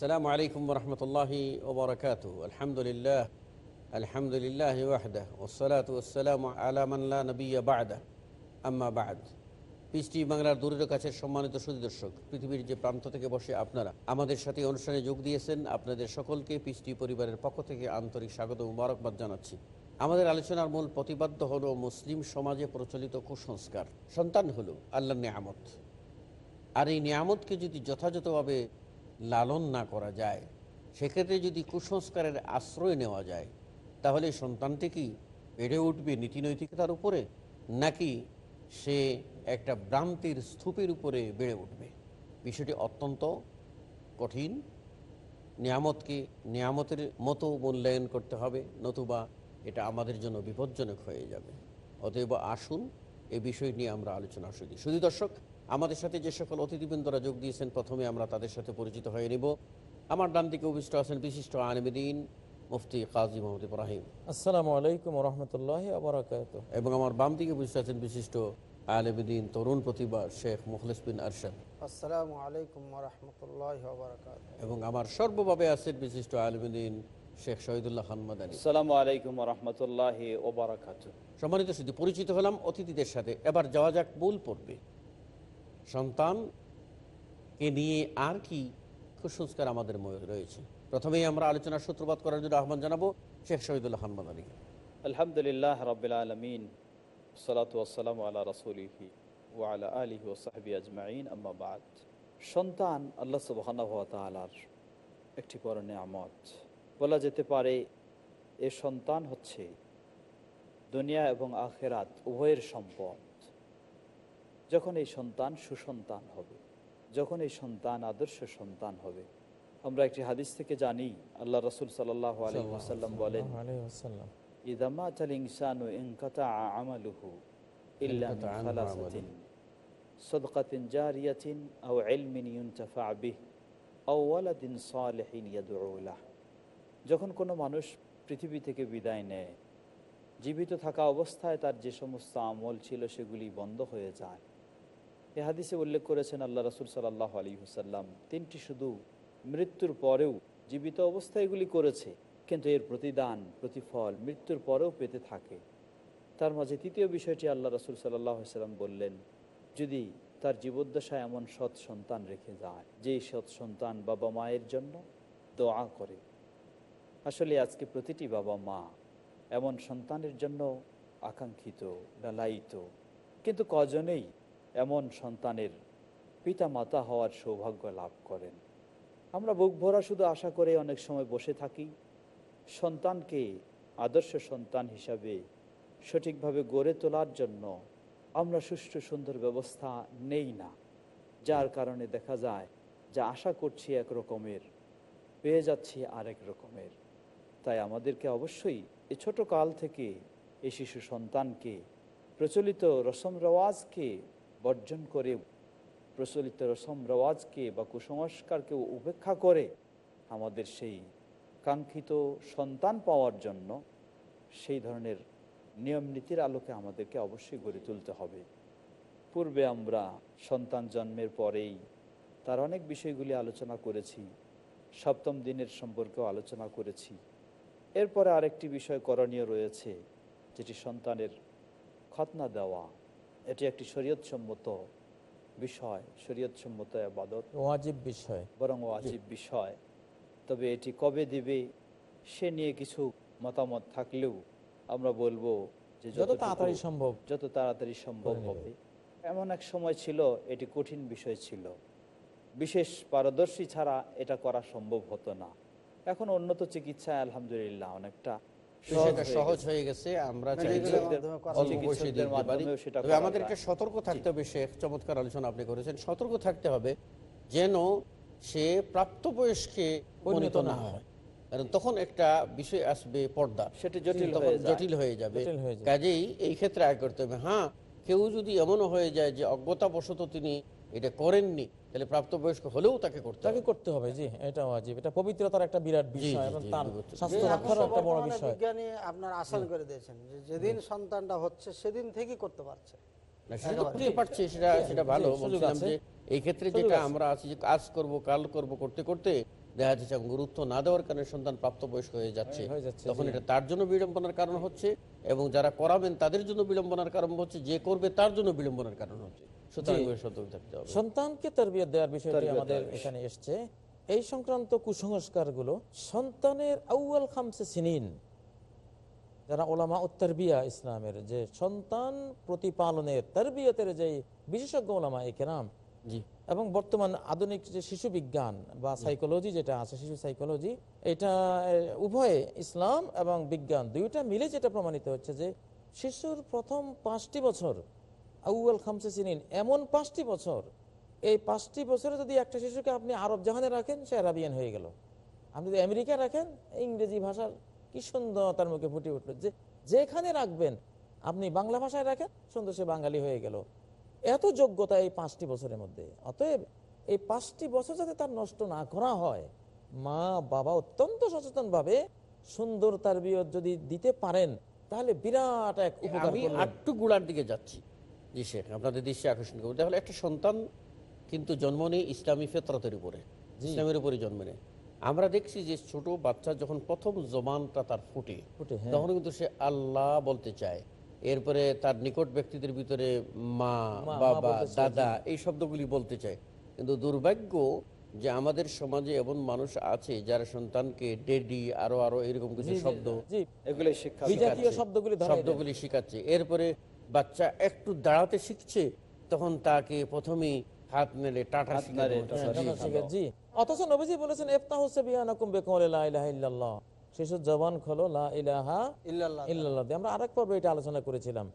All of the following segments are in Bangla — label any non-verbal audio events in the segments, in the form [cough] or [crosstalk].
السلام عليكم ورحمة الله وبركاته الحمد لله الحمد لله وحده والصلاة والسلام على من لا نبي بعده أما بعد পিসটি বাংলার দূরের কাছে সম্মানিত সুদী দর্শক পৃথিবীর যে প্রান্ত থেকে বসে আপনারা আমাদের সাথে এই অনুষ্ঠানে যোগ দিয়েছেন আপনাদের সকলকে পিসটি পরিবারের পক্ষ থেকে আন্তরিক স্বাগত মুবারকবাদ জানাচ্ছি আমাদের আলোচনার মূল প্রতিবাদ্য হলো মুসলিম সমাজে প্রচলিত কুসংস্কার সন্তান হলো আল্লাহ নিয়ামত আর এই নিয়ামতকে যদি যথাযথভাবে লালন না করা যায়, সেক্ষেত্রে যদি কুসংস্কারের আশ্রয় নেওয়া যায়, তাহলে সন্তানটি কি বেড়ে উঠবে নীতিনৈতিকতার উপরে, নাকি সে একটা ভ্রান্তির স্তূপের উপরে বেড়ে উঠবে? বিষয়টি অত্যন্ত কঠিন। নিয়ামতকে নিয়ামতের মতো মূল্যায়ন করতে হবে, নতুবা এটা আমাদের জন্য বিপজ্জনক হয়ে যাবে। অতএব আসুন, এ বিষয় নিয়ে আমরা আলোচনা শুধু শুধু দর্শক আমাদের সাথে যে সকল অতিথিবৃন্দরা যোগ দিয়েছেন প্রথমে আমরা তাদের সাথে পরিচিত হয়ে নিব। আমার ডান দিকে উপবিষ্ট আছেন বিশিষ্ট আলমদিন মুফতি কাজী মোহাম্মদ ইব্রাহিম। আসসালামু আলাইকুম রহমতুল্লাহ আবরাকাত এবং আমার বাম দিকে উপবিষ্ট আছেন বিশিষ্ট আলমদিন তরুণ প্রতিভা শেখ মুখলিস বিন আরশাদ। আসসালামু আলাইকুম রহমতুল্লাহ বারকাত এবং আমার সর্বভাবে আছেন বিশিষ্ট আলমদিন শেখ শহীদুল্লাহ খান মাদানী। আসসালামু আলাইকুম রহমতুল্লাহ ওবরাকাত সম্মানিত শুধু পরিচিত হলাম অতিথিদের সাথে। এবার যাওয়া যাক মূল পড়বে সন্তানকে নিয়ে আর কি কুসংস্কার আমাদের রয়েছে। প্রথমেই আমরা আলোচনার সূত্রপাত করার জন্য আহ্বান জানাব শেখ শহীদুল্লাহ খান মাদানী আলহামদুলিল্লাহ রবিল আলমিন আল্লাহ রসুলিহি ও আলা আলিহি ওসাহাবি আজমাইন আম্মাবাদ সন্তান আল্লাহ সুবাহর একটি বড় নিয়ামত। বলা যেতে পারে, এ সন্তান হচ্ছে দুনিয়া এবং আখেরাত উভয়ের সম্পদ। যখন এই সন্তান সুসন্তান হবে যখন এই সন্তান আদর্শ সন্তান হবে। আমরা একটি হাদিস থেকে জানি আল্লাহ রসুল সাল্লাহ আলহিহাসাল্লাম বলেন আলাইসাল্লাম ইদামা চাল ইনসানু ইনকাতা আমালুহু ইল্লা জারিয়াতিন আও ইলমিন ইউনতাফা বিহ আও ওয়ালাদিন সালিহিন যখন কোনো মানুষ পৃথিবী থেকে বিদায় নেয় জীবিত থাকা অবস্থায় তার যে সমস্ত আমল ছিল সেগুলি বন্ধ হয়ে যায়। এ হাদিসে উল্লেখ করেছেন আল্লাহ রসুল সাল্লাহ আলী হুসাল্লাম তিনটি শুধু মৃত্যুর পরেও জীবিত অবস্থায় এগুলি করেছে, কিন্তু এর প্রতিদান, প্রতিফল মৃত্যুর পরেও পেতে থাকে। তার মাঝে তৃতীয় বিষয়টি আল্লাহ রসুল সাল্লাহ সাল্লাম বললেন, যদি তার জীবদ্দশায় এমন সৎ সন্তান রেখে যায় যেই সৎ সন্তান বাবা মায়ের জন্য দোয়া করে। আসলে আজকে প্রতিটি বাবা মা এমন সন্তানের জন্য আকাঙ্ক্ষিত, লালায়িত, কিন্তু কজনেই এমন সন্তানের পিতা মাতা হওয়ার সৌভাগ্য লাভ করেন। আমরা বুক ভরা শুধু আশা করে অনেক সময় বসে থাকি। সন্তানকে আদর্শ সন্তান হিসাবে সঠিকভাবে গড়ে তোলার জন্য আমরা সুষ্ঠু সুন্দর ব্যবস্থা নেই না, যার কারণে দেখা যায় যা আশা করছি এক রকমের, পেয়ে যাচ্ছি আরেক রকমের। তাই আমাদেরকে অবশ্যই এই ছোট কাল থেকে এই শিশু সন্তানকে, প্রচলিত রসম রেওয়াজকে বর্জন করে প্রচলিত রসম রেওয়াজকে বা কুসংস্কারকে উপেক্ষা করে আমাদের সেই কাঙ্ক্ষিত সন্তান পাওয়ার জন্য সেই ধরনের নিয়ম নীতির আলোকে আমাদেরকে অবশ্যই গড়ে তুলতে হবে। পূর্বে আমরা সন্তান জন্মের পরেই তার অনেক বিষয়গুলি আলোচনা করেছি, সপ্তম দিনের সম্পর্কেও আলোচনা করেছি। এরপরে আরেকটি বিষয় করণীয় রয়েছে, যেটি সন্তানের খতনা দেওয়া। এটি একটি শরীয়তসম্মত বিষয় শরীয়তসম্মত আবাদত। ওয়াজিব বিষয়। বরং ওয়াজিব বিষয়। তবে এটি কবে দিবে সে নিয়ে কিছু মতামত থাকলেও আমরা বলব যে যত তাড়াতাড়ি সম্ভব যত তাড়াতাড়ি সম্ভব হবে। এমন এক সময় ছিল এটি কঠিন বিষয় ছিল। বিশেষ পারদর্শী ছাড়া এটা করা সম্ভব হতো না। এখন উন্নত চিকিৎসায় আলহামদুলিল্লাহ অনেকটা সেটা সহজ হয়ে গেছে আমরা Medical চাইলে এর মাধ্যমে করা অল্প যায়। বয়সে চিকিৎসকদের দিতে পারি। মাধ্যমেও সেটা তবে আমাদেরকে সতর্ক থাকতে হবে শেখ চমৎকার আলোচনা আপনি করেছেন। সতর্ক থাকতে হবে যেন সে প্রাপ্তবয়স্কে পরিণত না হয়। কারণ তখন একটা বিষয় আসবে পর্দা। সেটি জটিল হয়ে। জটিল হয়ে যাবে। কাজেই এই ক্ষেত্রে আয় করতে হবে। হ্যাঁ কেউ যদি এমনও হয়ে যায় যে অজ্ঞতা অজ্ঞতাবশত তিনি এটা করেননি তাহলে প্রাপ্তবয়স্ক হলেও তাকে করতে তাকে করতে হবে জি এটা ওয়াজিব। এটা পবিত্রতার একটা বিরাট বিষয় এবং তার স্বাস্থ্য এখন একটা বড় বিষয়। বিজ্ঞানী আপনার আসান করে দিয়েছেন যে যেদিন সন্তানটা হচ্ছে সেদিন থেকেই করতে পারছে। না, সেটা তো করতে পারছে সেটা সেটা ভালো। বলছিলাম যে এই ক্ষেত্রে যেটা আমরা আছি যে কাজ করব কাল করব করতে করতে দেখা যাচ্ছে গুরুত্ব না দেওয়ার কারণে সন্তান প্রাপ্তবয়স্ক হয়ে যাচ্ছে হয়ে যাচ্ছে, তখন এটা তার জন্য বিড়ম্বনার কারণ হচ্ছে এবং যারা করাবেন তাদের জন্য বিড়ম্বনার কারণ হচ্ছে যে করবে তার জন্য বিড়ম্বনার কারণ হচ্ছে। সন্তানকে তরবিয়ত দেওয়ার বিষয়টি আমাদের এখানে এসছে। এই সংক্রান্ত কুসংস্কারগুলো সন্তানের আউয়াল খামসে সিনিন যারা ওলামা উত্তরবিয়া ইসলামের যে সন্তান প্রতিপালনের তরবিয়তের যে বিশেষজ্ঞ ওলামা কেরাম জি। এবং বর্তমান আধুনিক যে শিশু বিজ্ঞান বা সাইকোলজি যেটা আছে শিশু সাইকোলজি এটা উভয়ে ইসলাম এবং বিজ্ঞান দুইটা মিলে যেটা প্রমাণিত হচ্ছে যে শিশুর প্রথম পাঁচটি বছর আউয়াল খামসে সিনিন। এমন পাঁচটি বছর এই পাঁচটি বছরে যদি একটা শিশুকে আপনি আরব জাহানে রাখেন সে আরাবিয়ান হয়ে গেল। আপনি যদি আমেরিকা রাখেন ইংরেজি ভাষার কি সুন্দর তার মুখে ফুটে উঠল। যে যেখানে রাখবেন আপনি বাংলা ভাষায় রাখেন সুন্দর সে বাঙালি হয়ে গেল। এত যোগ্যতা এই পাঁচটি বছরের মধ্যে। অতএব এই পাঁচটি বছর যাতে তার নষ্ট না করা হয় মা বাবা অত্যন্ত সচেতনভাবে সুন্দর তার যদি দিতে পারেন তাহলে বিরাট এক উপকার আটটু গুড়ার দিকে যাচ্ছি। জি শেখ আপনাদের দৃষ্টি আকর্ষণ করব। তাহলে একটা সন্তান কিন্তু জন্ম নেই ইসলামী ফেতরতের উপরে ইসলামের উপরে জন্ম নেয়। আমরা দেখছি যে ছোট বাচ্চা যখন প্রথম জবানটা তার ফুটে ফুটে, হ্যাঁ। তখন কিন্তু সে আল্লাহ বলতে চায়। এরপরে তার নিকট ব্যক্তিদের ভিতরে মা বাবা দাদা এই শব্দগুলি বলতে চায়। কিন্তু দুর্ভাগ্য যে আমাদের সমাজে এমন মানুষ আছে যারা সন্তানকে ডেডি আরও আরও এরকম কিছু শব্দ। শব্দগুলি শিখাচ্ছে। এরপরে বাচ্চা একটু দাঁড়াতে শিখছে তখন তাকে প্রথমেই হাত নেড়ে টাটা হ্যাঁ, জি, অথচ নবীজি বলেছেন ইল্লাল্লাহ। জবান খোলো লা ইলাহা ইল্লাল্লাহ। ইল্লাল্লাহ আমরা আরেক পর্বে এটা আলোচনা করেছিলাম।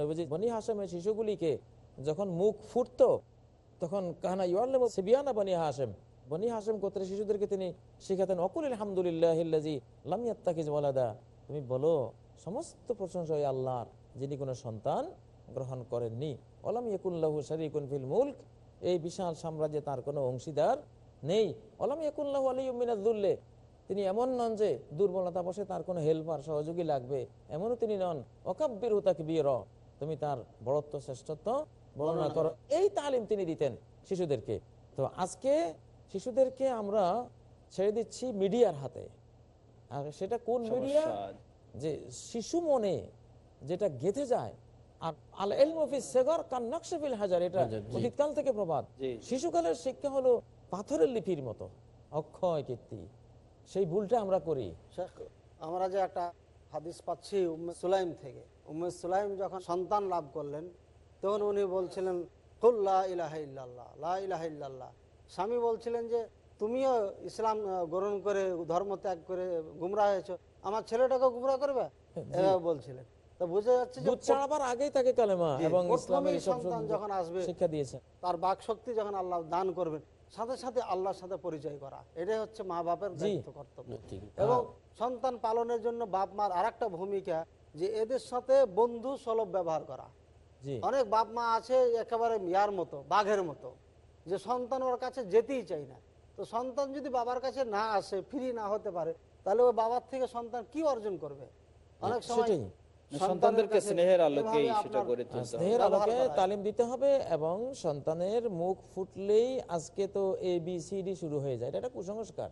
নবীজি বনি হাসেমের শিশুগুলিকে যখন মুখ ফুটতো তখন কাহানা সিবিয়ানা বনি হাসেম বনি হাসেম গোত্রের শিশুদেরকে তিনি শিখাতেন অকুল আলহামদুলিল্লাহ ওয়ালাদা। তুমি বলো সমস্ত প্রশংসা আল্লাহর। যিনি কোনো সন্তান গ্রহণ করেননি। ওলাম ইয়াকুল্লাহু শারিকুন ফিল মুলক এই বিশাল সাম্রাজ্যে তার কোনো অংশীদার নেই। ওলাম ইয়াকুল্লাহু আলিউমিনাদুল্লে তিনি এমন নন যে দুর্বলতা বসে তার কোনো হেল্পার সহযোগী লাগবে এমনও তিনি নন। অকাব্যের হুতাকে বিয়ে তুমি তার বড়ত্ব শ্রেষ্ঠত্ব বর্ণনা করো। এই তালিম তিনি দিতেন শিশুদেরকে। তো আজকে শিশুদেরকে আমরা ছেড়ে দিচ্ছি মিডিয়ার হাতে। আর সেটা কোন মিডিয়া? যে শিশু মনে যেটা গেঁথে যায়। আর আল এলমফিস সেগর কান নকশফিল হাজার এটা। অতীতকাল থেকে প্রবাদ। শিশুকালের শিক্ষা হলো পাথরের লিপির মতো অক্ষয় কীর্তি। সেই ভুলটা আমরা করি। আমরা যে একটা হাদিস পাচ্ছি উম্মে সুলাইম থেকে। উম্মে সুলাইম যখন সন্তান লাভ করলেন তখন উনি বলছিলেন কুল্লা ইলাহা ইল্লাল্লাহ লা ইলাহা ইল্লাল্লাহ। স্বামী বলছিলেন যে তুমিও ইসলাম গ্রহণ করে ধর্ম ত্যাগ করে গুমরা হয়েছো। আমার ছেলেটাকে গুমরা করবে? এভাবে বলছিলেন। তো তা বোঝা যাচ্ছে যে দুধ ছাড়াবার আগেই তাকে কালেমা এবং ইসলামের সন্তান যখন আসবে শিক্ষা দিয়েছে তার বাক শক্তি যখন আল্লাহ দান করবেন সাথে সাথে আল্লাহর সাথে পরিচয় করা এটাই হচ্ছে মা বাপের দায়িত্ব কর্তব্য। এবং সন্তান পালনের জন্য বাপ মার আরেকটা ভূমিকা যে এদের সাথে বন্ধু সুলভ ব্যবহার করা। অনেক বাপ মা আছে একেবারে ইয়ার মতো বাঘের মতো যে সন্তান ওর কাছে যেতেই চাই না। তো সন্তান যদি বাবার কাছে না আসে ফ্রি না হতে পারে তাহলে ওই বাবার থেকে সন্তান কি অর্জন করবে? অনেক সময় সন্তানদেরকে স্নেহের আলোকেই এভাবে সেটা তুলতে স্নেহের আলোকে তালিম দিতে হবে এবং সন্তানের মুখ ফুটলেই আজকে তো এ বি সি ডি শুরু হয়ে যায়। এটা একটা কুসংস্কার।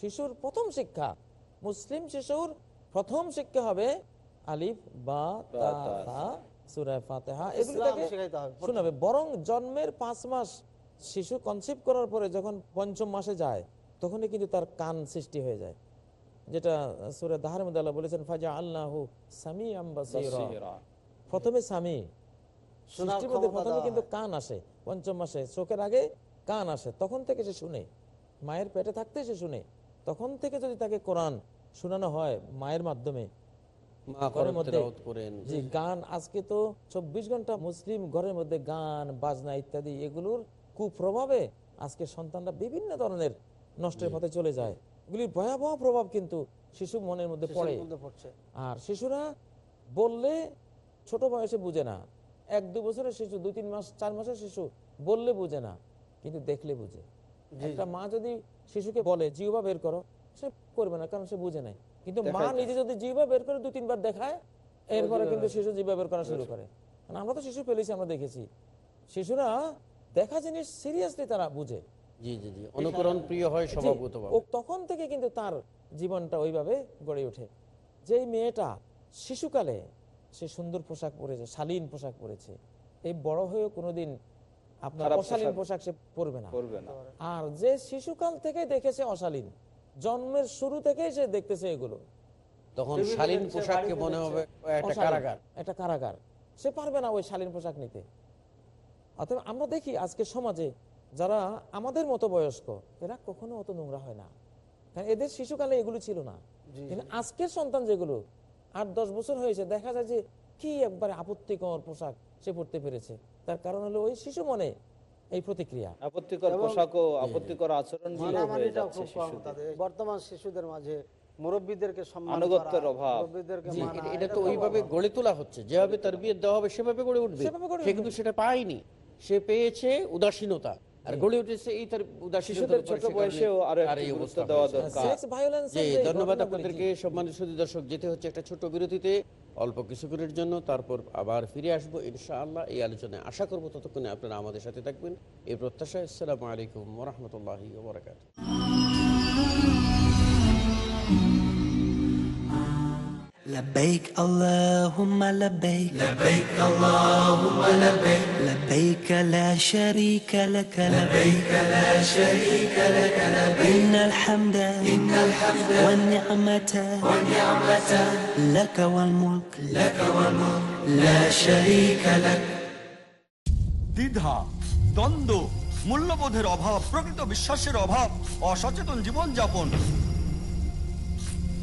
শিশুর প্রথম শিক্ষা মুসলিম শিশুর প্রথম শিক্ষা হবে আলিফ বা তা তা। তা সূরা ফাতিহা। এগুলো ইসলাম তাকে শেখাইতে হবে। শোনাবে বরং জন্মের পাঁচ মাস শিশু কনসেপ্ট করার পরে যখন পঞ্চম মাসে যায় তখনই কিন্তু তার কান সৃষ্টি হয়ে যায়। যেটা সুরে দাহার মধ্যে আল্লাহ বলেছেন ফাজা আল্লাহ সামি প্রথমে মধ্যে প্রথমে কিন্তু কান আসে পঞ্চম মাসে চোখের আগে কান আসে তখন থেকে সে শুনে। মায়ের পেটে থাকতে সে শুনে তখন থেকে যদি তাকে কোরআন শোনানো হয় মায়ের মাধ্যমে জি গান আজকে তো চব্বিশ ঘণ্টা মুসলিম ঘরের মধ্যে গান বাজনা ইত্যাদি এগুলোর কুপ্রভাবে আজকে সন্তানরা বিভিন্ন ধরনের নষ্টের পথে চলে যায়। এগুলির ভয়াবহ প্রভাব কিন্তু শিশু মনের মধ্যে পড়ে। আর শিশুরা বললে ছোট বয়সে বুঝে না। এক দু বছরের শিশু দুই তিন মাস চার মাসের শিশু বললে বুঝে না কিন্তু দেখলে বুঝে। একটা মা যদি শিশুকে বলে জিহবা বের করো সে করবে না কারণ সে বুঝে নাই। কিন্তু মা নিজে যদি জিহবা বের করে দু তিনবার দেখায় এরপরে কিন্তু শিশু জিহবা বের করা শুরু করে। আমরা তো শিশু পেলেছি আমরা দেখেছি। শিশুরা দেখা জিনিস সিরিয়াসলি তারা বুঝে। জি জি জি। অনুকরণ প্রিয় হয় স্বভাবগত ও তখন থেকে কিন্তু তার জীবনটা ওইভাবে গড়ে ওঠে। যেই মেয়েটা শিশুকালে সে সুন্দর পোশাক পরেছে শালীন পোশাক পরেছে। এই বড় হয়েও কোনোদিন আপনার অশালীন পোশাক সে পরবে না। আর যে শিশুকাল থেকে দেখেছে অশালীন জন্মের শুরু থেকেই সে দেখতেছে এগুলো। তখন শালীন পোশাককে মনে হবে একটা কারাগার। একটা কারাগার। সে পারবে না ওই শালীন পোশাক নিতে। অতএব আমরা দেখি আজকে সমাজে যারা আমাদের মতো বয়স্ক এরা কখনো অত নোংরা হয় না। কারণ এদের শিশুকালে এগুলো ছিল না। কিন্তু আজকের সন্তান যেগুলো আট দশ বছর হয়েছে দেখা যায় যে কি একবারে আপত্তিকর পোশাক সে পড়তে পেরেছে। তার কারণ হলো ওই শিশু মনে এই প্রতিক্রিয়া। আপত্তিকর পোশাক ও আপত্তিকর আচরণগুলো মানামানিটাও যাচ্ছে খুব কম শিশুদের। তাদের। বর্তমান শিশুদের মাঝে মুরব্বীদেরকে আনুগত্যের অভাব। মুরব্বীদেরকে জি, এটা- এটা তো ওইভাবে গড়ে তোলা হচ্ছে। যেভাবে তার বিয়ে দেওয়া হবে সেভাবে গড়ে উঠবে। সেভাবে সে কিন্তু সেটা পায়নি। সে পেয়েছে উদাসীনতা। আর গড়ে উঠেছে এই তার শিশুদের ছোট বয়সেও আরও গুরুত্ব দেওয়া দরকার। ধন্যবাদ আপনাদেরকে। সম্মানিত সুদী দর্শক যেতে হচ্ছে একটা ছোট বিরতিতে। অল্প কিছুক্ষণের জন্য তারপর আবার ফিরে আসব ইনশাআল্লাহ। এই আলোচনায় আশা করব ততক্ষণে আপনারা আমাদের সাথে থাকবেন। এই প্রত্যাশায় আসসালামু আলাইকুম রহমতুল্লাহি ওবরাকাত لبيك اللهم لبيك لبيك اللهم لبيك لبيك لا شريك لك لبيك لا شريك لك لبيك إن الحمد إن الحمد والنعمة والنعمة لك والملك لك والملك لا شريك لك দ্বিধা দ্বন্দ্ব মূল্যবোধের অভাব প্রকৃত বিশ্বাসের অভাব অসচেতন জীবনযাপন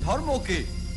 ধর্মকে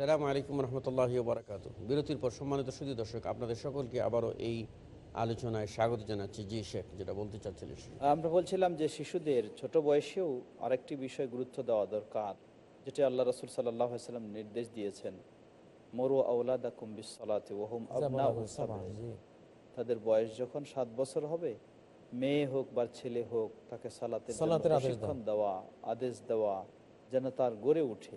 আসসালামু আলাইকুম রহমতুল্লাহ বারাকাত বিরতির পর সম্মানিত সুদী দর্শক আপনাদের সকলকে আবারও এই আলোচনায় স্বাগত জানাচ্ছি জি শেখ যেটা বলতে চাচ্ছিলেন আমরা বলছিলাম যে শিশুদের ছোট বয়সেও আরেকটি বিষয় গুরুত্ব দেওয়া দরকার যেটি আল্লাহ রসুল সাল্লাম নির্দেশ দিয়েছেন মরু আউলাদা কুম্বিস সালাতে ওহম তাদের বয়স যখন সাত বছর হবে মেয়ে হোক বা ছেলে হোক তাকে সালাতে প্রশিক্ষণ দেওয়া আদেশ দেওয়া যেন তার গড়ে উঠে।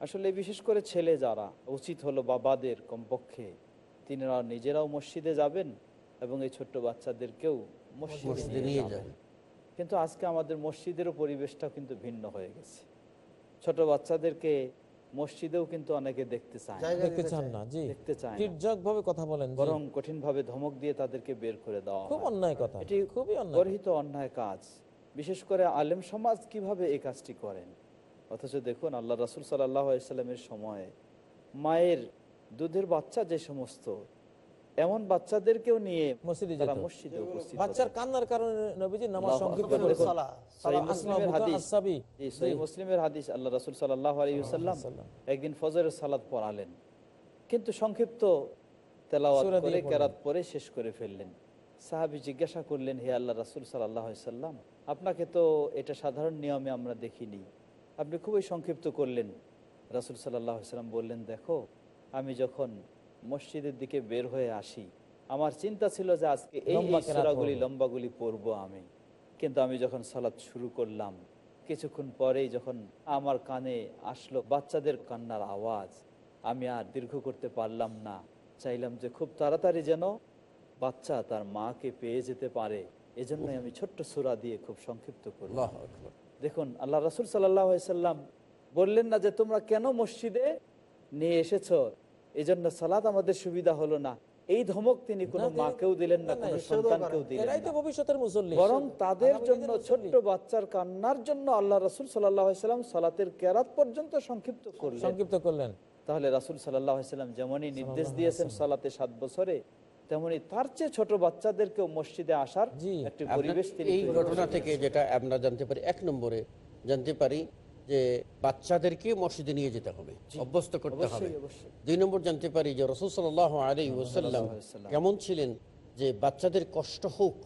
আসলে বিশেষ করে ছেলে যারা উচিত হলো বাবাদের কমপক্ষে তিনারা নিজেরাও মসজিদে যাবেন এবং এই ছোট্ট বাচ্চাদেরকেও মসজিদে নিয়ে যাবেন কিন্তু আজকে আমাদের মসজিদেরও পরিবেশটা কিন্তু ভিন্ন হয়ে গেছে ছোট বাচ্চাদেরকে মসজিদেও কিন্তু অনেকে দেখতে চায় না। দেখতে চান চায়। না জি দেখতে চায় না। ভাবে কথা বলেন বরং কঠিন ভাবে ধমক দিয়ে তাদেরকে বের করে দেওয়া খুব। অন্যায় কথা এটি খুবই অন্যায় গর্হিত অন্যায় কাজ বিশেষ করে আলেম সমাজ কীভাবে এই কাজটি করেন অথচ দেখুন আল্লাহ রাসুল সাল্লামের সময়ে মায়ের দুধের বাচ্চা যে সমস্ত এমন বাচ্চাদেরকেও নিয়ে মসজিদে যেত। মসজিদে উপস্থিত বাচ্চার কান্নার কারণে নবীজি নামাজ সংক্ষিপ্ত করে সালাহ। মুসলিমের হাদিস আল্লাহ রাসুল সাল্লাহ আলী সাল্লাম একদিন ফজরের সালাদ পড়ালেন। কিন্তু সংক্ষিপ্ত তেলাওয়াত করে কেরাত পরে শেষ করে ফেললেন। সাহাবি জিজ্ঞাসা করলেন হে আল্লাহ রাসুল সাল্লাহ সাল্লাম আপনাকে তো এটা সাধারণ নিয়মে আমরা দেখিনি। আপনি খুবই সংক্ষিপ্ত করলেন। রাসুল সাল্লাহ সাল্লাম বললেন দেখো আমি যখন মসজিদের দিকে বের হয়ে আসি আমার চিন্তা ছিল যে আজকে এই কেরাত লম্বাগুলি পড়ব আমি। কিন্তু আমি যখন সালাদ শুরু করলাম কিছুক্ষণ পরেই যখন আমার কানে আসলো বাচ্চাদের কান্নার আওয়াজ আমি আর দীর্ঘ করতে পারলাম না। চাইলাম যে খুব তাড়াতাড়ি যেন বাচ্চা তার মাকে পেয়ে যেতে পারে। এজন্যই আমি ছোট্ট সুরা দিয়ে খুব সংক্ষিপ্ত করলাম। দেখুন আল্লাহ রসুল সাল্লাম বললেন না যে তোমরা কেন মসজিদে নিয়ে এসেছ? এই জন্য সালাদ আমাদের সুবিধা হলো না। এই ধমক তিনি কোনো তিনি- মাকেও দিলেন না কোনো সন্তানকেও দিলেন বরং তাদের জন্য ছোট্ট বাচ্চার কান্নার জন্য আল্লাহ রসুল সাল্লাম সালাতের কেরাত পর্যন্ত সংক্ষিপ্ত করলেন। সংক্ষিপ্ত করলেন। তাহলে রাসুল সাল্লাম যেমনই নির্দেশ দিয়েছেন সালাতে সাত বছরে তেমনি তার চেয়ে ছোট বাচ্চাদেরকেও মসজিদে আসার একটি পরিবেশ এই ঘটনা থেকে যেটা আমরা জানতে পারি এক নম্বরে জানতে পারি যে বাচ্চাদেরকে মসজিদে নিয়ে যেতে হবে অভ্যস্ত করতে হবে। দুই নম্বর জানতে পারি যে রসুল সাল আলী ওসাল্লাম কেমন ছিলেন যে বাচ্চাদের কষ্ট হোক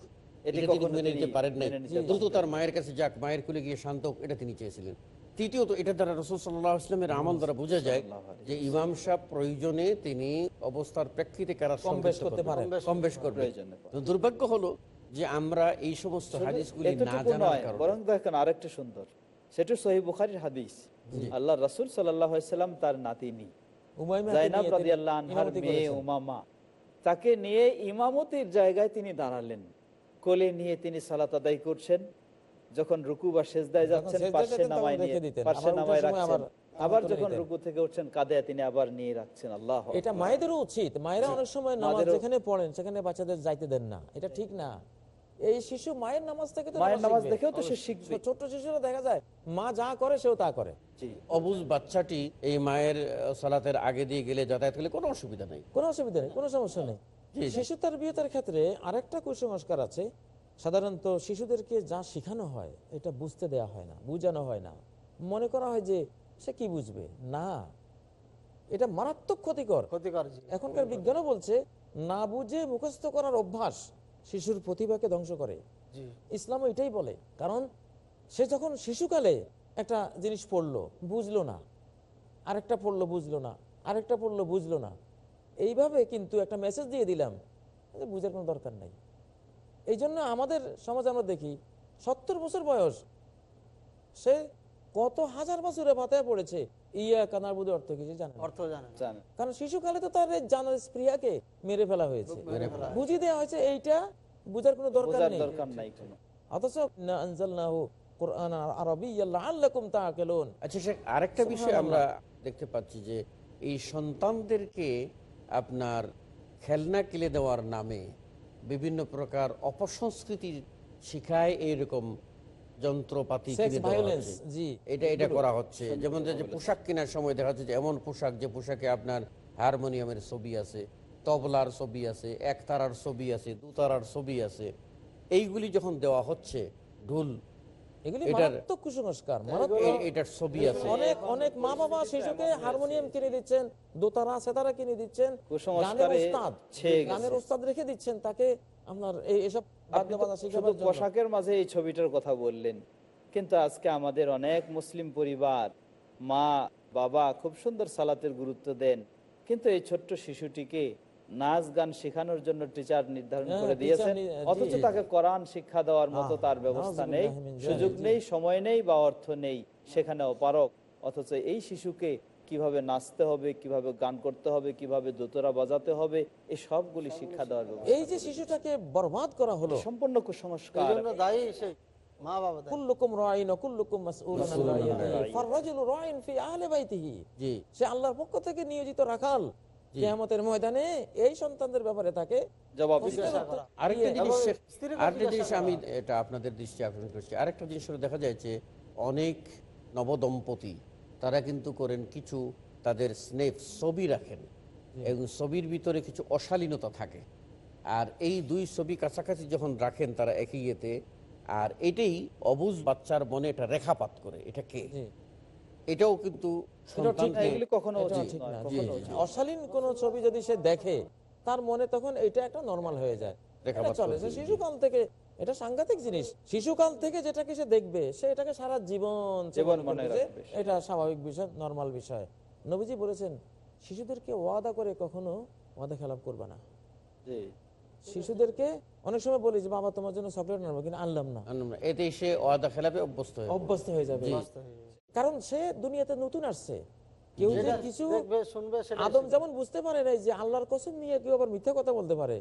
এটা মেনে নিতে পারেন নাই। দ্রুত তার মায়ের কাছে যাক মায়ের কুলে গিয়ে শান্ত হোক এটা তিনি চেয়েছিলেন। তৃতীয়ত এটা দ্বারা রসুল সাল্লাহ আসলামের আমল দ্বারা বোঝা যায় যে ইমাম সাহেব প্রয়োজনে তিনি অবস্থার প্রেক্ষিতে কারা করতে পারেন। করবে দুর্ভাগ্য হলো যে আমরা এই সমস্ত হাদিসগুলি না জানার কারণে। বরং দেখেন আরেকটা সুন্দর। সেটা সহি বুখারির হাদিস। আল্লাহ রাসুল সাল্লাম তার নাতিনি জাইনাব রাদিয়াল্লাহু আনহার মেয়ে উমামা। তাকে নিয়ে ইমামতির জায়গায় তিনি দাঁড়ালেন। কোলে নিয়ে তিনি সালাত আদায় করছেন। যখন রুকু বা সেজদায় যাচ্ছেন পাশে নামায় নিয়ে পাশে আবার নামায় রাখছেন। আবার যখন রুকু থেকে উঠছেন কাঁধে তিনি আবার নিয়ে রাখছেন আল্লাহ এটা মায়েদেরও উচিত। মায়েরা অনেক সময় নামাজ যেখানে পড়েন সেখানে বাচ্চাদের যাইতে দেন না। এটা ঠিক না। এই শিশু মায়ের নামাজ থেকে তো মায়ের নামাজ দেখেও তো সে শিখবে। ছোট্ট শিশুরা দেখা যায় মা যা করে সেও তা করে। অবুজ বাচ্চাটি এই মায়ের সালাতের আগে দিয়ে গেলে যাতায়াত করলে কোনো অসুবিধা নেই। কোনো অসুবিধা নেই কোনো সমস্যা নেই। শিশু তার বিয়েতার ক্ষেত্রে আরেকটা কুসংস্কার আছে। সাধারণত শিশুদেরকে যা শেখানো হয় এটা বুঝতে দেয়া হয় না বুঝানো হয় না। মনে করা হয় যে সে কি বুঝবে? না। এটা মারাত্মক ক্ষতিকর। ক্ষতিকর এখনকার বিজ্ঞানও বলছে না বুঝে মুখস্থ করার অভ্যাস শিশুর প্রতিভাকে ধ্বংস করে। ইসলামও এটাই বলে কারণ সে যখন শিশুকালে একটা জিনিস পড়ল বুঝলো না আরেকটা পড়ল বুঝলো না আরেকটা পড়ল বুঝলো না এইভাবে কিন্তু একটা মেসেজ দিয়ে দিলাম বুঝার কোনো দরকার নাই। এই জন্য আমাদের সমাজে আমরা দেখি সত্তর বছর বয়স সে কত হাজার বছরে মাথায় পড়েছে? ইয়া কানার বুধে অর্থ কিছু জানে অর্থ জানেন কারণ শিশুকালে তো তার জানার স্প্রিয়াকে মেরে ফেলা হয়েছে। বুঝিয়ে দেওয়া হয়েছে। এইটা বুঝার কোনো দরকার নেই। দরকার নাই অথচ না আনজালনাহু কোরআন আরবিয়্যান লাআল্লাকুম তাআকিলুন। আচ্ছা সে আরেকটা বিষয় আমরা দেখতে পাচ্ছি যে এই সন্তানদেরকে আপনার খেলনা কিনে দেওয়ার নামে বিভিন্ন প্রকার অপসংস্কৃতি শিখায় এইরকম যন্ত্রপাতি এটা এটা করা হচ্ছে। যেমন যে পোশাক কেনার সময় দেখা যাচ্ছে যে এমন পোশাক যে পোশাকে আপনার হারমোনিয়ামের ছবি আছে তবলার ছবি আছে একতারার ছবি আছে দুতারার ছবি আছে এইগুলি যখন দেওয়া হচ্ছে ঢুল এগুলি মারাত্মক কুসংস্কার এটার ছবি আছে অনেক অনেক মা বাবা শিশুকে হারমোনিয়াম কিনে দিচ্ছেন দোতারা সেতারা কিনে দিচ্ছেন গানের কুসংস্কারে ওস্তাদ ছেয়ে গেছে। গানের ওস্তাদ রেখে দিচ্ছেন তাকে আপনার এই এসব আপনি বাদ্য তো বাজা শুধু শেখাবার জন্য। পোশাকের মাঝে এই ছবিটার কথা বললেন কিন্তু আজকে আমাদের অনেক মুসলিম পরিবার মা বাবা খুব সুন্দর সালাতের গুরুত্ব দেন কিন্তু এই ছোট্ট শিশুটিকে নাচ গান শেখানোর জন্য টিচার নির্ধারণ হ্যাঁ, করে দিয়েছেন অথচ তাকে কোরআন শিক্ষা দেওয়ার মতো তার ব্যবস্থা নেই। সুযোগ নেই সময় নেই বা অর্থ নেই। সেখানে অপারক অথচ এই শিশুকে কীভাবে নাচতে হবে কীভাবে গান করতে হবে কীভাবে দোতরা বাজাতে হবে এই সবগুলি শিক্ষা দেওয়ার ব্যবস্থা এই যে শিশুটাকে বরবাদ করা হলো সম্পূর্ণ কুসংস্কার। জন্য দায়ী সেই মা বাবা দায়ী। কুল্লুকুম রাইন কুল্লুকুম মাসউলুন আন রাইয়াতিহি ফাররাজুলু রাইন ফি আহলি বাইতিহি। জি। সে আল্লাহর পক্ষ থেকে নিয়োজিত রাখাল। কিয়ামতের ময়দানে এই সন্তানদের ব্যাপারে তাকে আরেকটা ইয়ে, জিনিস আরেকটা জিনিস আমি এটা আপনাদের দৃষ্টি আকর্ষণ করছি। আরেকটা জিনিস দেখা যায় যে অনেক নবদম্পতি তারা কিন্তু করেন কিছু তাদের স্নেপ ছবি রাখেন। এবং ছবির ভিতরে কিছু অশালীনতা থাকে। আর এই দুই ছবি কাছাকাছি যখন রাখেন তারা একই ইয়েতে আর এটাই অবুজ বাচ্চার মনে এটা রেখাপাত করে। এটা কে। এটাও কিন্তু কখনো। অশালীন কোন ছবি যদি সে দেখে তার মনে তখন এটা একটা নর্মাল হয়ে যায়। চলে। শিশুকাল থেকে এটা সাংঘাতিক জিনিস। শিশুকাল থেকে যেটাকে সে দেখবে সে এটাকে সারা জীবন। এটা স্বাভাবিক বিষয় নর্মাল বিষয়। নবীজি বলেছেন শিশুদেরকে ওয়াদা করে কখনো ওয়াদা খেলাপ করবে না। শিশুদেরকে অনেক সময় বলি যে বাবা তোমার জন্য চকলেট আনব। কিন্তু আনলাম না। আনলাম না। এতে সে ওয়াদা খেলাপে অভ্যস্ত অভ্যস্ত হয়ে যাবে। কারণ সে দুনিয়াতে নতুন আসছে। কেউ যে কিছু দেখবে শুনবে সেটা আদম যেমন বুঝতে পারে নাই যে আল্লাহর কসম নিয়ে কেউ আবার মিথ্যা কথা বলতে পারে।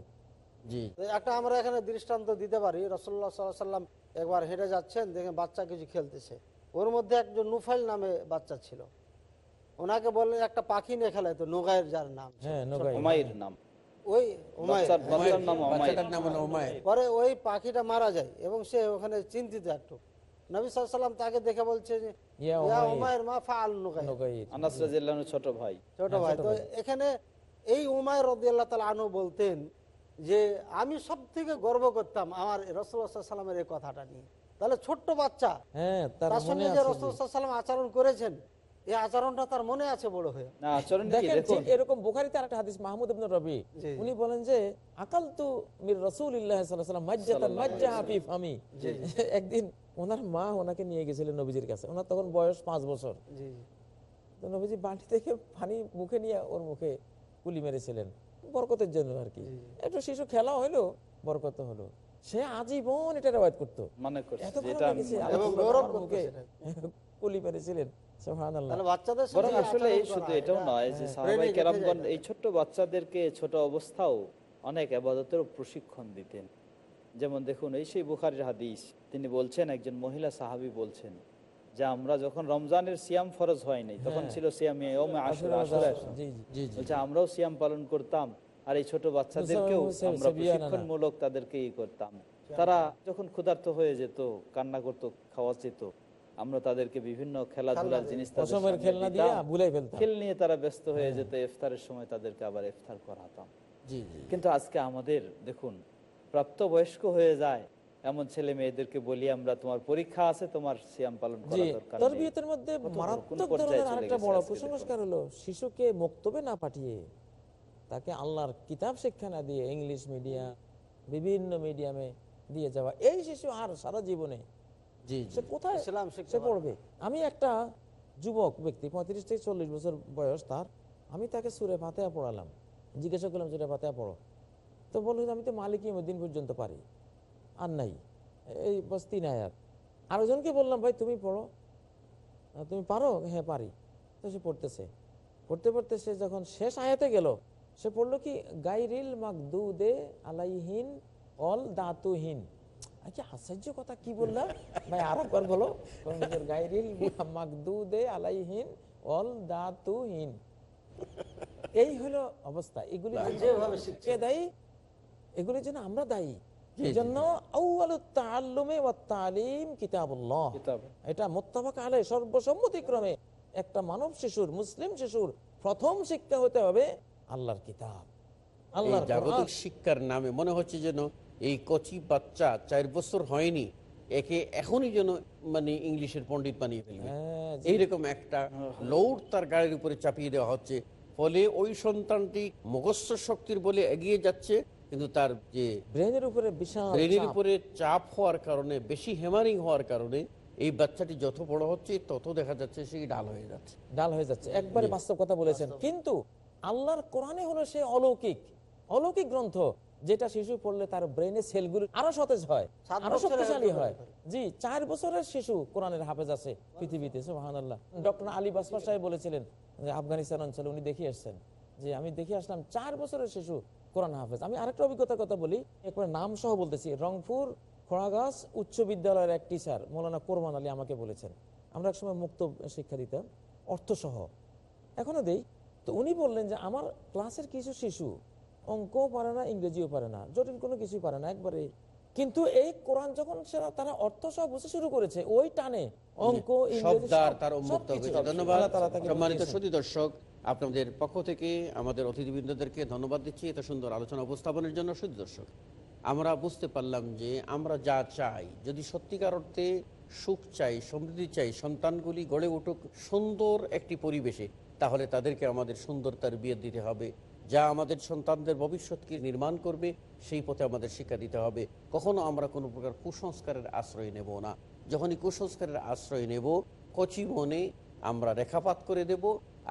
জি। একটা আমরা এখানে দৃষ্টান্ত দিতে পারি রসল্লা সাল্লাম একবার হেঁটে যাচ্ছেন দেখেন বাচ্চা কিছু খেলতেছে। ওর মধ্যে একজন নুফাইল নামে বাচ্চা ছিল। ওনাকে বললেন একটা পাখি নিয়ে খেলাইতো নোগাইয়ের যার নাম। হ্যাঁ নাম। ওই পরে ওই পাখিটা মারা যায় এবং সে ওখানে চিন্তিত একটু। নবী সাল্লাম তাকে দেখে বলছে ছোট ভাই। ছোট হ্যাঁ, ভাই তো এখানে এই উমায় রদি আল্লাহ তালা আনু বলতেন যে আমি সব থেকে গর্ব করতাম আমার রসুল্লাহ সাল্লামের এই কথাটা নিয়ে। তাহলে ছোট্ট বাচ্চা হ্যাঁ তার সঙ্গে যে আছে যে- রসুল্লাহ সাল্লাম আচরণ করেছেন এই আচরণটা তার মনে আছে বড় হয়ে। এরকম বুখারীতে আরেকটা হাদিস মাহমুদ ইবনে রবি। উনি বলেন যে আকাল তু মির রাসূলিল্লাহ সাল্লাল্লাহু আলাইহি ওয়াসাল্লাম ফামি। [laughs] একদিন ওনার মা ওনাকে নিয়ে গেছিলেন নবীজির কাছে। ওনার তখন বয়স পাঁচ বছর। জি। তো নবীজি বাটি থেকে পানি মুখে নিয়ে ওর মুখে কুলি মেরেছিলেন। বরকতের জন্য আর কি। একটু শিশু খেলা হলো বরকত হলো। সে আজীবন এটা রেওয়ায়ত করতো। মনে কুলি মেরেছিলেন। আসলে এই আচরণ শুধু এটাও নয় যে সাহাবাই কেরামগণ এই ছোট্ট বাচ্চাদেরকে ছোট অবস্থাও অনেক আবাদতেরও প্রশিক্ষণ দিতেন। যেমন দেখুন এই সেই বুখারির হাদিস তিনি বলছেন একজন মহিলা সাহাবি বলছেন যে আমরা যখন রমজানের সিয়াম ফরজ হয়নি তখন ছিল জি জি বলছে আমরাও সিয়াম পালন করতাম আর এই ছোট বাচ্চাদেরকেও আমরা প্রশিক্ষণমূলক তাদেরকে ই করতাম। তারা যখন ক্ষুধার্ত হয়ে যেত কান্না করতো খাওয়া যেত আমরা তাদেরকে বিভিন্ন খেলাধুলার জিনিস খেল নিয়ে তারা ব্যস্ত হয়ে যেত ইফতারের সময় তাদেরকে আবার ইফতার করাতাম। কিন্তু আজকে আমাদের দেখুন প্রাপ্তবয়স্ক হয়ে যায় এমন ছেলে মেয়েদেরকে বলি আমরা তোমার পরীক্ষা আছে তোমার সিয়াম পালন করা দরকার তরবিয়তের মধ্যে কত বড়, কোন মারাত্মক ধরনের আরেকটা বড় কুসংস্কার হলো শিশুকে মক্তবে না পাঠিয়ে তাকে আল্লাহর কিতাব শিক্ষা না দিয়ে ইংলিশ মিডিয়াম বিভিন্ন মিডিয়ামে দিয়ে যাওয়া। এই শিশু আর সারা জীবনে সে কোথায়? সে পড়বে। আমি একটা যুবক ব্যক্তি পঁয়ত্রিশ থেকে চল্লিশ বছর বয়স তার আমি তাকে সুরে ফাতেহা পড়ালাম। জিজ্ঞাসা করলাম সুরে ফাতেহা পড়ো? তো বলল আমি তো মালিক দিন পর্যন্ত পারি। আর নাই। এই বস তিন আয়াত। আরেকজনকে বললাম ভাই তুমি পড়ো। তুমি পারো? হ্যাঁ পারি। তো সে পড়তেছে। পড়তে পড়তে সে যখন শেষ আয়াতে গেল সে পড়ল কি গাইরিল মাকদুদে আলাইহীন অল দাতুহীন। আর আশ্চর্য কথা কি বললাম? ভাই আর একবার বলো। গাইরিল মাকদুদে আলাইহিন অল দাতুহীন। এই হলো অবস্থা। এগুলি যেভাবে শিখছে। এগুলির জন্য আমরা দায়ী। জন্য। এটা মোত্তাফাক আলে সর্বসম্মতিক্রমে একটা মানব শিশুর মুসলিম শিশুর প্রথম শিক্ষা হতে হবে আল্লাহর কিতাব। এই আল্লাহর জাগতিক শিক্ষার নামে মনে হচ্ছে যেন এই কচি বাচ্চা চার বছর হয়নি একে এখনই যেন মানে ইংলিশের পণ্ডিত বানিয়ে ফেলবে। হ্যাঁ, এইরকম একটা লোড তার গাড়ির উপরে চাপিয়ে দেওয়া হচ্ছে ফলে ওই সন্তানটি মুখস্থ শক্তির বলে এগিয়ে যাচ্ছে কিন্তু তার যে ব্রেনের উপরে বিশাল ব্রেনের উপরে চাপ হওয়ার কারণে বেশি হেমারিং হওয়ার কারণে এই বাচ্চাটি যত বড় হচ্ছে তত দেখা যাচ্ছে সেই ডাল হয়ে যাচ্ছে। ডাল হয়ে যাচ্ছে। একবারে বাস্তব কথা বলেছেন। কিন্তু আল্লাহর কোরআনে হলো সে অলৌকিক অলৌকিক গ্রন্থ। যেটা শিশু পড়লে তার ব্রেনের সেলগুলো আরও সতেজ হয় আরও শক্তিশালী হয়। জি চার বছরের শিশু কোরআনের হাফেজ আছে পৃথিবীতে সুবাহান আল্লাহ ডক্টর আলী বাসফা সাহেব বলেছিলেন যে আফগানিস্তান অঞ্চলে উনি দেখে আসছেন যে আমি দেখে আসলাম চার বছরের শিশু কোরআন হাফেজ। আমি আরেকটা অভিজ্ঞতার কথা বলি একবার নাম সহ বলতেছি রংপুর খোড়াগাছ উচ্চ বিদ্যালয়ের এক টিচার মৌলানা কোরবান আলী আমাকে বলেছেন। আমরা একসময় মুক্ত শিক্ষা দিতাম অর্থসহ। এখনও দেই। তো উনি বললেন যে আমার ক্লাসের কিছু শিশু অঙ্কও পারে না ইংরেজিও পারে না জটিল কোনো কিছুই পারে না একবারে। কিন্তু এই কোরআন যখন তারা অর্থ সহ বুঝতে শুরু করেছে ওই টানে অঙ্ক ইংরেজি তার উন্মুক্ত ধন্যবাদ। সম্মানিত। দর্শক আপনাদের পক্ষ থেকে আমাদের অতিথিবৃন্দদেরকে ধন্যবাদ দিচ্ছি। এত সুন্দর আলোচনা উপস্থাপনের জন্য সুদী দর্শক আমরা বুঝতে পারলাম যে আমরা যা চাই যদি সত্যিকার অর্থে সুখ চাই সমৃদ্ধি চাই সন্তানগুলি গড়ে উঠুক সুন্দর একটি পরিবেশে তাহলে তাদেরকে আমাদের সুন্দরতার বিয়ে দিতে হবে। যা আমাদের সন্তানদের ভবিষ্যৎকে নির্মাণ করবে, সেই পথে আমাদের শিক্ষা দিতে হবে। কখনো আমরা কোনো প্রকার কুসংস্কারের আশ্রয় নেব না। যখনই কুসংস্কারের আশ্রয় নেব, কচি মনে আমরা রেখাপাত করে দেব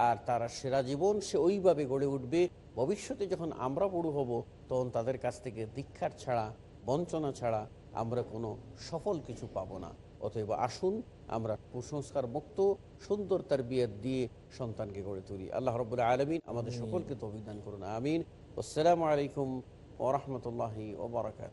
আর তারা সেরা জীবন সে ওইভাবে গড়ে উঠবে। ভবিষ্যতে যখন আমরা বড় হব, তখন তাদের কাছ থেকে দীক্ষার ছাড়া, বঞ্চনা ছাড়া আমরা কোনো সফল কিছু পাবো না। অতএব আসুন আমরা কুসংস্কার মুক্ত সুন্দর তার বিয়ের দিয়ে সন্তানকে গড়ে তুলি। আল্লাহ রবুল্লা আলমিন আমাদের সকলকে তো অভিযান করুন। আমিন। আসসালামু আলাইকুম ওরহমতুল্লাহি ওবরাকাত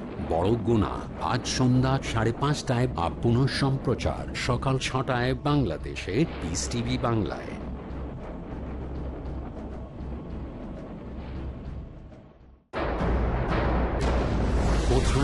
বড় গুণা। আজ সন্ধ্যা সাড়ে পাঁচটায় পুনঃ সম্প্রচার সকাল ছটায় বাংলাদেশে পিস টিভি বাংলায়।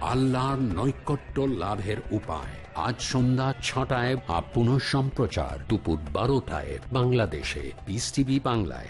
আল্লাহর নৈকট্য লাভের উপায়। আজ সন্ধ্যা ছটায় আপন সম্প্রচার দুপুর বারোটায় বাংলাদেশে। বিস টিভি বাংলায়।